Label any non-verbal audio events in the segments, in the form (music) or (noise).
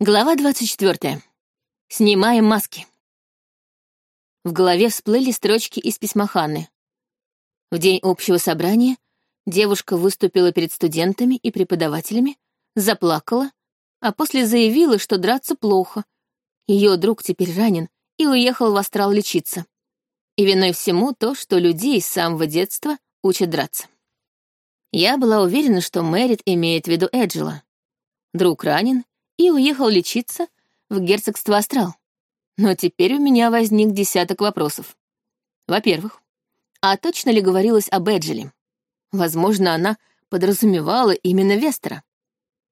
Глава 24. Снимаем маски. В голове всплыли строчки из письма Ханны. В день общего собрания девушка выступила перед студентами и преподавателями, заплакала, а после заявила, что драться плохо. Ее друг теперь ранен и уехал в астрал лечиться. И виной всему то, что людей с самого детства учат драться. Я была уверена, что Мэрит имеет в виду Эджела. Друг ранен, и уехал лечиться в герцогство Астрал. Но теперь у меня возник десяток вопросов. Во-первых, а точно ли говорилось об Эджеле? Возможно, она подразумевала именно Вестера,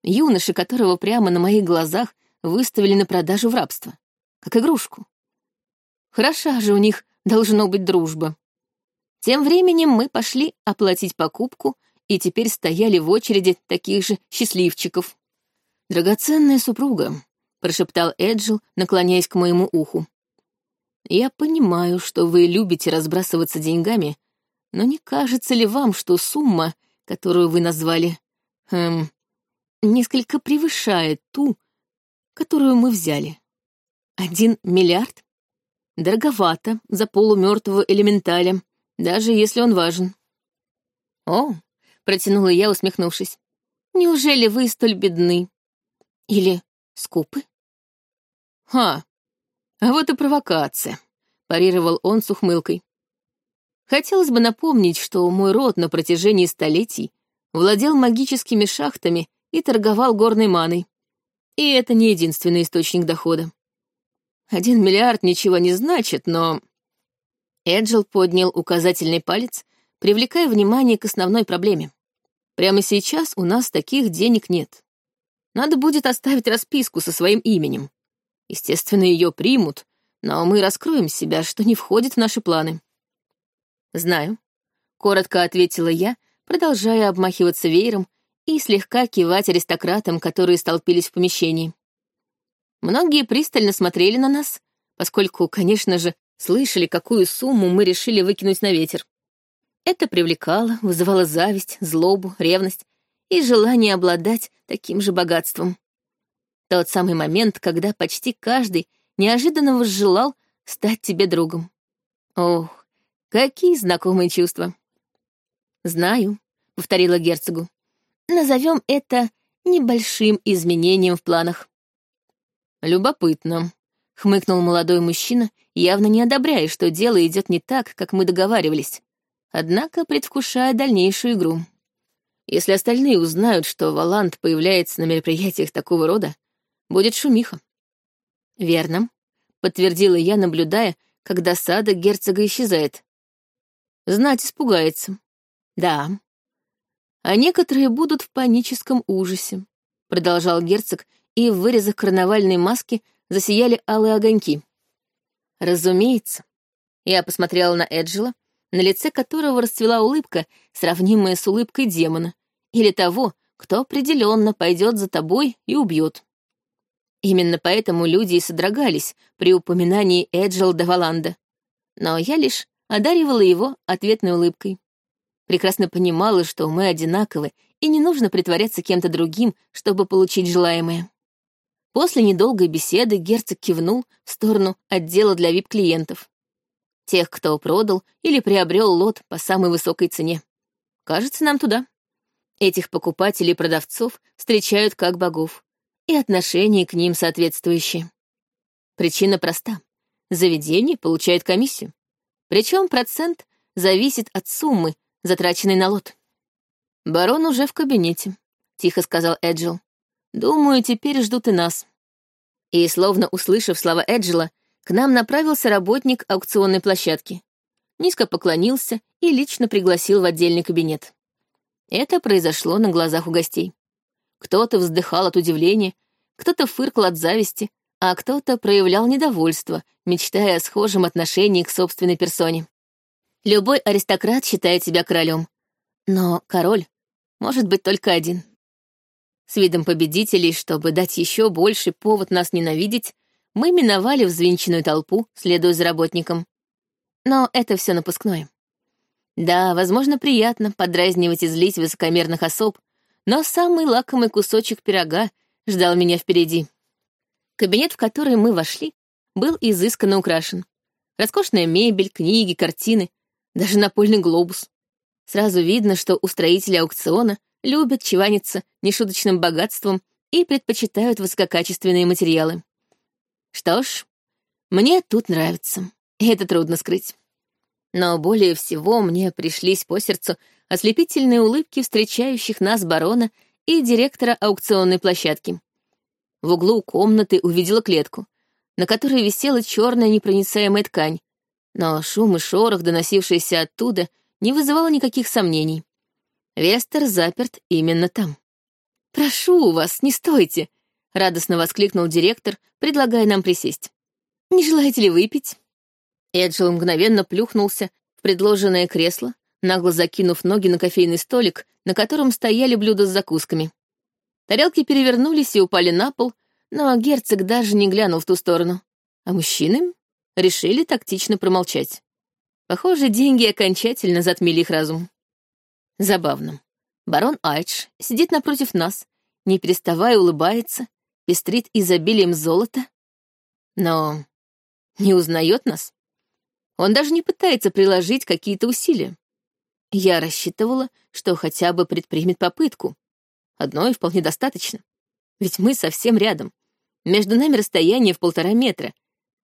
юноши, которого прямо на моих глазах выставили на продажу в рабство, как игрушку. Хороша же у них должно быть дружба. Тем временем мы пошли оплатить покупку и теперь стояли в очереди таких же счастливчиков. «Драгоценная супруга», — прошептал Эджил, наклоняясь к моему уху. «Я понимаю, что вы любите разбрасываться деньгами, но не кажется ли вам, что сумма, которую вы назвали, эм, несколько превышает ту, которую мы взяли? Один миллиард? Дороговато за полумертвого элементаля, даже если он важен». «О», — протянула я, усмехнувшись, — «неужели вы столь бедны?» Или скупы? Ха, а вот и провокация, парировал он с ухмылкой. Хотелось бы напомнить, что мой род на протяжении столетий владел магическими шахтами и торговал горной маной. И это не единственный источник дохода. Один миллиард ничего не значит, но... Эджил поднял указательный палец, привлекая внимание к основной проблеме. Прямо сейчас у нас таких денег нет. Надо будет оставить расписку со своим именем. Естественно, ее примут, но мы раскроем себя, что не входит в наши планы. Знаю. Коротко ответила я, продолжая обмахиваться веером и слегка кивать аристократам, которые столпились в помещении. Многие пристально смотрели на нас, поскольку, конечно же, слышали, какую сумму мы решили выкинуть на ветер. Это привлекало, вызывало зависть, злобу, ревность и желание обладать таким же богатством. Тот самый момент, когда почти каждый неожиданно возжелал стать тебе другом. Ох, какие знакомые чувства. «Знаю», — повторила герцогу. «Назовем это небольшим изменением в планах». «Любопытно», — хмыкнул молодой мужчина, явно не одобряя, что дело идет не так, как мы договаривались, однако предвкушая дальнейшую игру. Если остальные узнают, что Валант появляется на мероприятиях такого рода, будет шумиха. Верно, подтвердила я, наблюдая, как досада герцога исчезает. Знать испугается. Да. А некоторые будут в паническом ужасе, продолжал герцог, и в вырезах карнавальной маски засияли алые огоньки. Разумеется. Я посмотрела на Эджела, на лице которого расцвела улыбка, сравнимая с улыбкой демона, или того, кто определенно пойдет за тобой и убьет. Именно поэтому люди и содрогались при упоминании Эджел Даваланда. Но я лишь одаривала его ответной улыбкой. Прекрасно понимала, что мы одинаковы, и не нужно притворяться кем-то другим, чтобы получить желаемое. После недолгой беседы герцог кивнул в сторону отдела для вип-клиентов тех, кто продал или приобрел лот по самой высокой цене. Кажется, нам туда. Этих покупателей и продавцов встречают как богов, и отношение к ним соответствующее. Причина проста. Заведение получает комиссию. Причем процент зависит от суммы, затраченной на лот. «Барон уже в кабинете», — тихо сказал Эджил. «Думаю, теперь ждут и нас». И, словно услышав слова Эджила, к нам направился работник аукционной площадки. Низко поклонился и лично пригласил в отдельный кабинет. Это произошло на глазах у гостей. Кто-то вздыхал от удивления, кто-то фыркал от зависти, а кто-то проявлял недовольство, мечтая о схожем отношении к собственной персоне. Любой аристократ считает себя королем, но король может быть только один. С видом победителей, чтобы дать еще больше повод нас ненавидеть, мы миновали взвинченную толпу, следуя за работником. Но это все напускное. Да, возможно, приятно подразнивать и злить высокомерных особ, но самый лакомый кусочек пирога ждал меня впереди. Кабинет, в который мы вошли, был изысканно украшен. Роскошная мебель, книги, картины, даже напольный глобус. Сразу видно, что устроители аукциона любят чеваниться нешуточным богатством и предпочитают высококачественные материалы. Что ж, мне тут нравится, и это трудно скрыть. Но более всего мне пришлись по сердцу ослепительные улыбки встречающих нас барона и директора аукционной площадки. В углу комнаты увидела клетку, на которой висела черная непроницаемая ткань, но шум и шорох, доносившийся оттуда, не вызывало никаких сомнений. Вестер заперт именно там. «Прошу вас, не стойте!» — радостно воскликнул директор, предлагая нам присесть. «Не желаете ли выпить?» Эджил мгновенно плюхнулся в предложенное кресло, нагло закинув ноги на кофейный столик, на котором стояли блюда с закусками. Тарелки перевернулись и упали на пол, но герцог даже не глянул в ту сторону. А мужчины решили тактично промолчать. Похоже, деньги окончательно затмили их разум. Забавно. Барон Айдж сидит напротив нас, не переставая улыбается, пестрит изобилием золота, но не узнает нас. Он даже не пытается приложить какие-то усилия. Я рассчитывала, что хотя бы предпримет попытку. Одной вполне достаточно. Ведь мы совсем рядом. Между нами расстояние в полтора метра.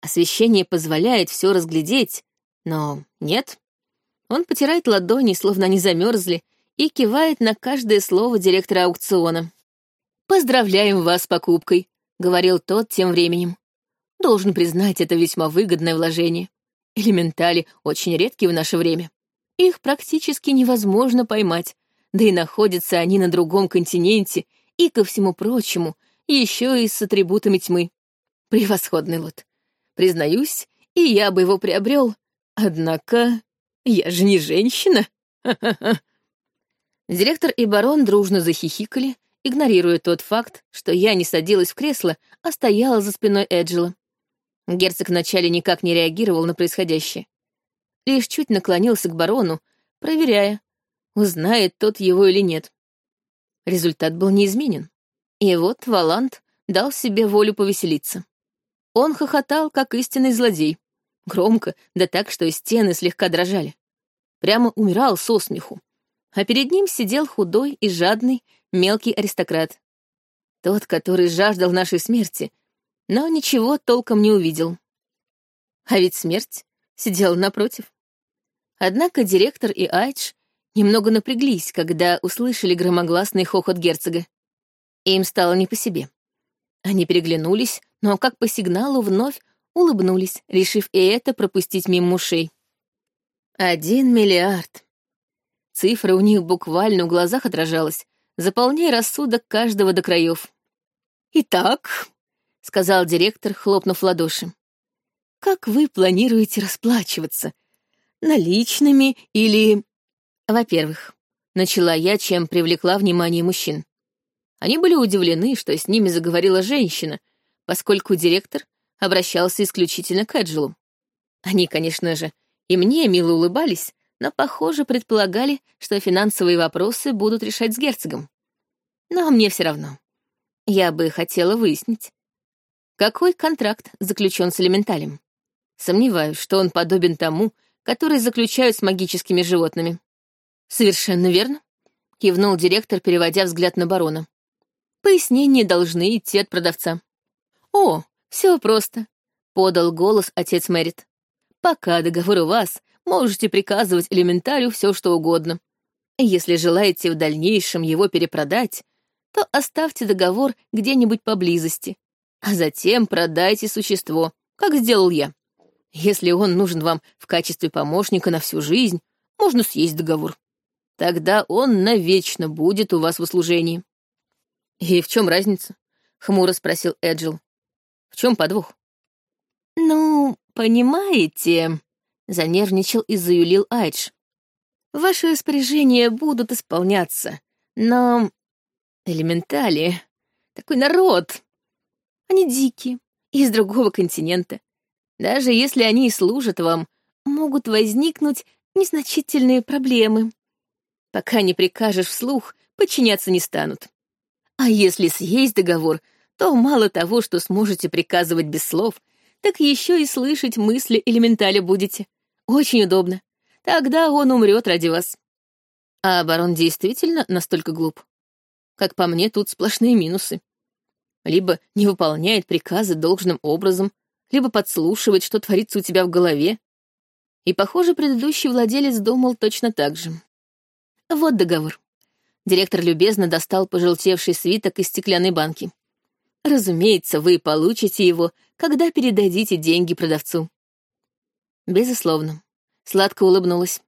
Освещение позволяет все разглядеть, но нет. Он потирает ладони, словно они замерзли, и кивает на каждое слово директора аукциона. «Поздравляем вас с покупкой», — говорил тот тем временем. «Должен признать, это весьма выгодное вложение. Элементали очень редки в наше время. Их практически невозможно поймать, да и находятся они на другом континенте и, ко всему прочему, еще и с атрибутами тьмы. Превосходный лот. Признаюсь, и я бы его приобрел, однако я же не женщина. (laughs) Директор и барон дружно захихикали, игнорируя тот факт, что я не садилась в кресло, а стояла за спиной Эджела. Герцог вначале никак не реагировал на происходящее лишь чуть наклонился к барону, проверяя, узнает тот его или нет. Результат был неизменен. И вот Валант дал себе волю повеселиться. Он хохотал, как истинный злодей. Громко, да так, что стены слегка дрожали. Прямо умирал со смеху. А перед ним сидел худой и жадный мелкий аристократ. Тот, который жаждал нашей смерти, но ничего толком не увидел. А ведь смерть сидела напротив. Однако директор и Айдж немного напряглись, когда услышали громогласный хохот герцога. Им стало не по себе. Они переглянулись, но как по сигналу вновь улыбнулись, решив и это пропустить мимо ушей. Один миллиард. Цифра у них буквально в глазах отражалась, заполняя рассудок каждого до краев. «Итак», — сказал директор, хлопнув в ладоши, как вы планируете расплачиваться? Наличными или... Во-первых, начала я, чем привлекла внимание мужчин. Они были удивлены, что с ними заговорила женщина, поскольку директор обращался исключительно к Эджелу. Они, конечно же, и мне мило улыбались, но, похоже, предполагали, что финансовые вопросы будут решать с герцогом. Но мне все равно. Я бы хотела выяснить, какой контракт заключен с элементалем. Сомневаюсь, что он подобен тому, который заключают с магическими животными. Совершенно верно, кивнул директор, переводя взгляд на барона. Пояснения должны идти от продавца. О, все просто, подал голос отец Мэрит. Пока договор у вас, можете приказывать элементарю все, что угодно. Если желаете в дальнейшем его перепродать, то оставьте договор где-нибудь поблизости, а затем продайте существо, как сделал я. Если он нужен вам в качестве помощника на всю жизнь, можно съесть договор. Тогда он навечно будет у вас в услужении. И в чем разница? Хмуро спросил Эджил. В чем подвох? Ну, понимаете, занервничал и заюлил Айдж. Ваши распоряжения будут исполняться, но... Элементали, такой народ. Они дикие, из другого континента. Даже если они и служат вам, могут возникнуть незначительные проблемы. Пока не прикажешь вслух, подчиняться не станут. А если съесть договор, то мало того, что сможете приказывать без слов, так еще и слышать мысли элементаля будете. Очень удобно. Тогда он умрет ради вас. А барон действительно настолько глуп? Как по мне, тут сплошные минусы. Либо не выполняет приказы должным образом, либо подслушивает, что творится у тебя в голове. И, похоже, предыдущий владелец думал точно так же. Вот договор. Директор любезно достал пожелтевший свиток из стеклянной банки. Разумеется, вы получите его, когда передадите деньги продавцу. Безусловно. Сладко улыбнулась.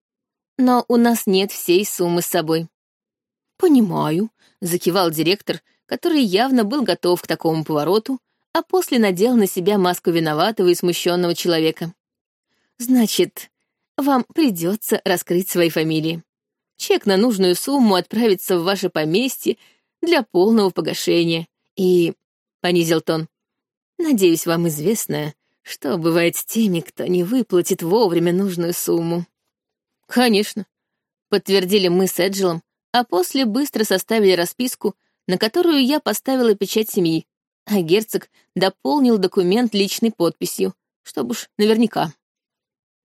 Но у нас нет всей суммы с собой. Понимаю, закивал директор, который явно был готов к такому повороту, а после надел на себя маску виноватого и смущенного человека. Значит, вам придется раскрыть свои фамилии. Чек на нужную сумму отправится в ваше поместье для полного погашения. И понизил тон. «Надеюсь, вам известно, что бывает с теми, кто не выплатит вовремя нужную сумму». «Конечно», — подтвердили мы с Эджелом, а после быстро составили расписку, на которую я поставила печать семьи, а герцог дополнил документ личной подписью, чтобы уж наверняка.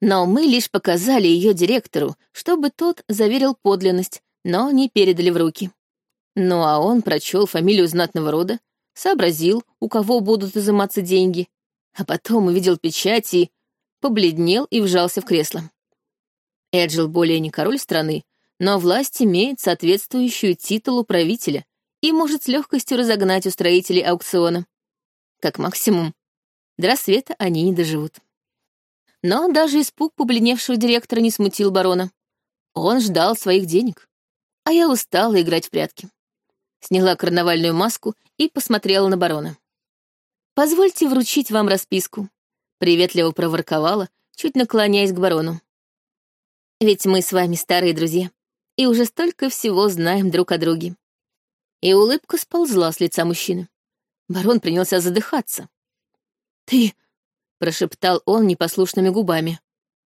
Но мы лишь показали ее директору, чтобы тот заверил подлинность, но не передали в руки. Ну а он прочел фамилию знатного рода, сообразил, у кого будут изыматься деньги, а потом увидел печать и побледнел и вжался в кресло. Эджил более не король страны, но власть имеет соответствующую титулу правителя и может с легкостью разогнать устроителей аукциона. Как максимум. До рассвета они не доживут. Но даже испуг побледневшего директора не смутил барона. Он ждал своих денег, а я устала играть в прятки сняла карнавальную маску и посмотрела на барона. «Позвольте вручить вам расписку», — приветливо проворковала, чуть наклоняясь к барону. «Ведь мы с вами старые друзья и уже столько всего знаем друг о друге». И улыбка сползла с лица мужчины. Барон принялся задыхаться. «Ты...» — прошептал он непослушными губами.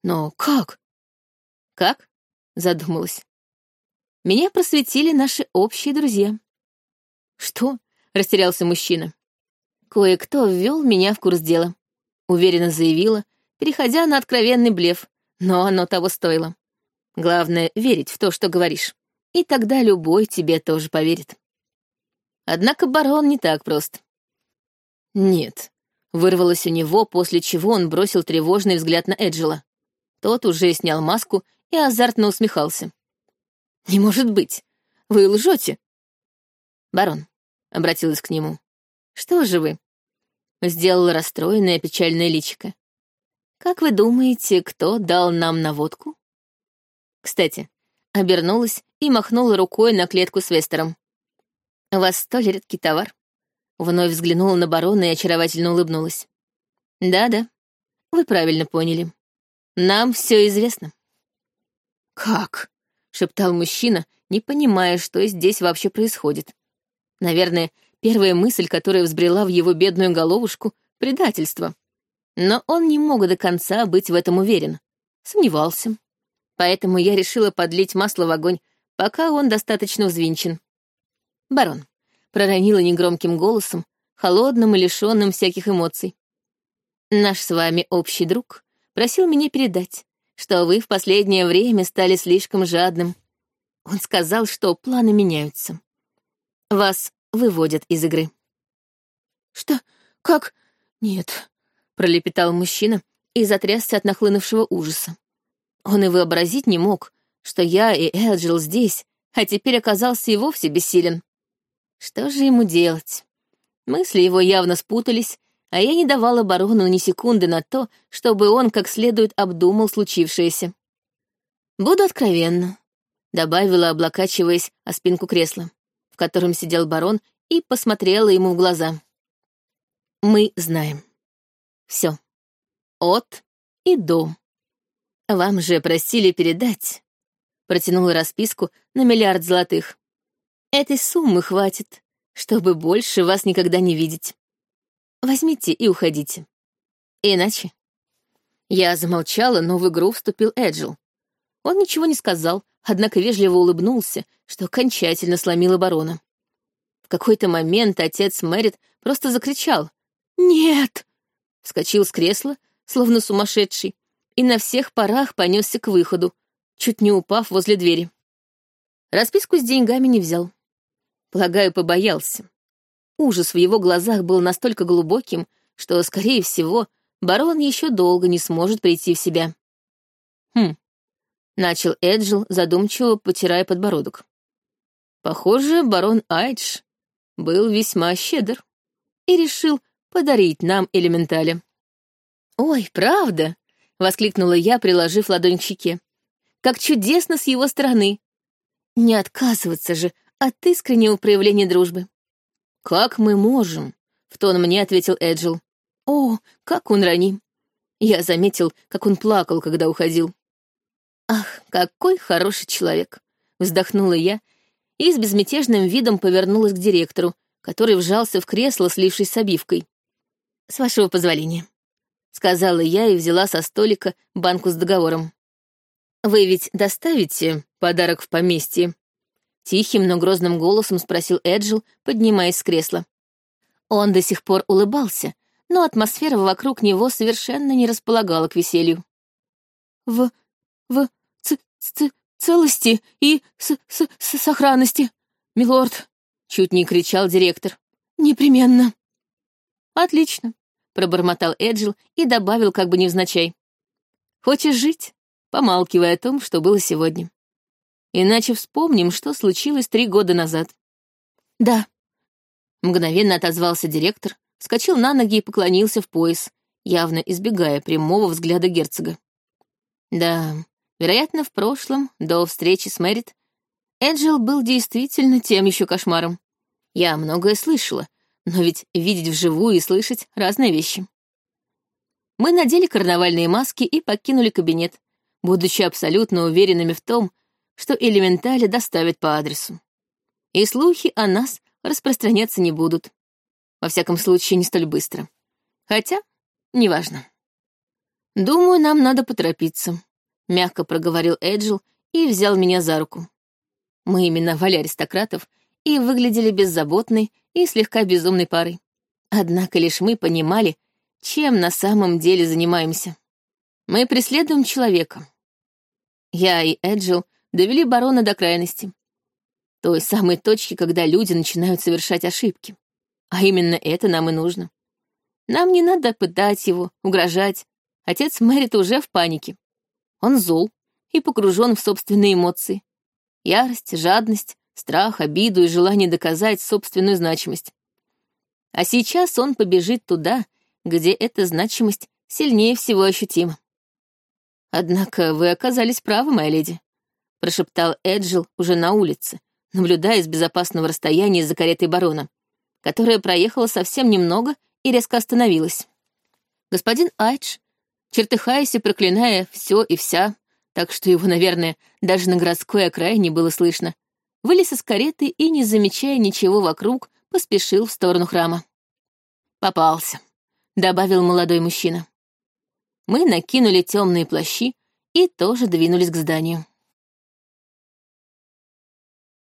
«Но как?» «Как?» — задумалась. «Меня просветили наши общие друзья. «Что?» — растерялся мужчина. «Кое-кто ввел меня в курс дела», — уверенно заявила, переходя на откровенный блеф, но оно того стоило. Главное — верить в то, что говоришь, и тогда любой тебе тоже поверит. Однако барон не так прост. «Нет», — вырвалось у него, после чего он бросил тревожный взгляд на Эджела. Тот уже снял маску и азартно усмехался. «Не может быть! Вы лжете!» «Барон, — обратилась к нему. «Что же вы?» Сделала расстроенное печальное личико. «Как вы думаете, кто дал нам наводку?» Кстати, обернулась и махнула рукой на клетку с Вестером. «У вас столь редкий товар». Вновь взглянула на барона и очаровательно улыбнулась. «Да-да, вы правильно поняли. Нам все известно». «Как?» — шептал мужчина, не понимая, что здесь вообще происходит. Наверное, первая мысль, которая взбрела в его бедную головушку — предательство. Но он не мог до конца быть в этом уверен. Сомневался. Поэтому я решила подлить масло в огонь, пока он достаточно взвинчен. «Барон», — проронила негромким голосом, холодным и лишенным всяких эмоций. «Наш с вами общий друг просил меня передать, что вы в последнее время стали слишком жадным. Он сказал, что планы меняются. Вас выводят из игры. «Что? Как? Нет», — пролепетал мужчина и затрясся от нахлынувшего ужаса. Он и вообразить не мог, что я и Эджил здесь, а теперь оказался и вовсе бессилен. Что же ему делать? Мысли его явно спутались, а я не давала барону ни секунды на то, чтобы он как следует обдумал случившееся. «Буду откровенна», — добавила, облокачиваясь о спинку кресла котором сидел барон, и посмотрела ему в глаза. «Мы знаем. Все. От и до. Вам же просили передать». Протянула расписку на миллиард золотых. «Этой суммы хватит, чтобы больше вас никогда не видеть. Возьмите и уходите. Иначе...» Я замолчала, но в игру вступил Эджил. Он ничего не сказал, однако вежливо улыбнулся, что окончательно сломило барона. В какой-то момент отец Мэрит просто закричал «Нет!» Вскочил с кресла, словно сумасшедший, и на всех парах понесся к выходу, чуть не упав возле двери. Расписку с деньгами не взял. Полагаю, побоялся. Ужас в его глазах был настолько глубоким, что, скорее всего, барон еще долго не сможет прийти в себя. Хм. Начал Эджил, задумчиво потирая подбородок. Похоже, барон Айдж был весьма щедр и решил подарить нам элементали. «Ой, правда!» — воскликнула я, приложив ладонь к щеке. «Как чудесно с его стороны! Не отказываться же от искреннего проявления дружбы!» «Как мы можем?» — в тон мне ответил Эджил. «О, как он раним!» Я заметил, как он плакал, когда уходил. «Ах, какой хороший человек!» — вздохнула я и с безмятежным видом повернулась к директору, который вжался в кресло, слившись с обивкой. «С вашего позволения», — сказала я и взяла со столика банку с договором. «Вы ведь доставите подарок в поместье?» Тихим, но грозным голосом спросил Эджил, поднимаясь с кресла. Он до сих пор улыбался, но атмосфера вокруг него совершенно не располагала к веселью. «В... в... ц... целости и с, с, с сохранности, милорд!» — чуть не кричал директор. «Непременно!» «Отлично!» — пробормотал Эджил и добавил как бы невзначай. «Хочешь жить? Помалкивая о том, что было сегодня. Иначе вспомним, что случилось три года назад». «Да», — мгновенно отозвался директор, вскочил на ноги и поклонился в пояс, явно избегая прямого взгляда герцога. «Да, Вероятно, в прошлом, до встречи с Мэрит, Эджил был действительно тем еще кошмаром. Я многое слышала, но ведь видеть вживую и слышать — разные вещи. Мы надели карнавальные маски и покинули кабинет, будучи абсолютно уверенными в том, что элементали доставят по адресу. И слухи о нас распространяться не будут. Во всяком случае, не столь быстро. Хотя, неважно. Думаю, нам надо поторопиться мягко проговорил Эджил и взял меня за руку. Мы именовали аристократов и выглядели беззаботной и слегка безумной парой. Однако лишь мы понимали, чем на самом деле занимаемся. Мы преследуем человека. Я и Эджил довели барона до крайности. Той самой точки, когда люди начинают совершать ошибки. А именно это нам и нужно. Нам не надо пытать его, угрожать. Отец Мэрит уже в панике. Он зол и погружен в собственные эмоции. Ярость, жадность, страх, обиду и желание доказать собственную значимость. А сейчас он побежит туда, где эта значимость сильнее всего ощутима. «Однако вы оказались правы, моя леди», — прошептал Эджил уже на улице, наблюдая с безопасного расстояния за каретой барона, которая проехала совсем немного и резко остановилась. Господин Айдж чертыхаясь и проклиная все и вся, так что его, наверное, даже на городской окраине было слышно, вылез из кареты и, не замечая ничего вокруг, поспешил в сторону храма. «Попался», — добавил молодой мужчина. Мы накинули темные плащи и тоже двинулись к зданию.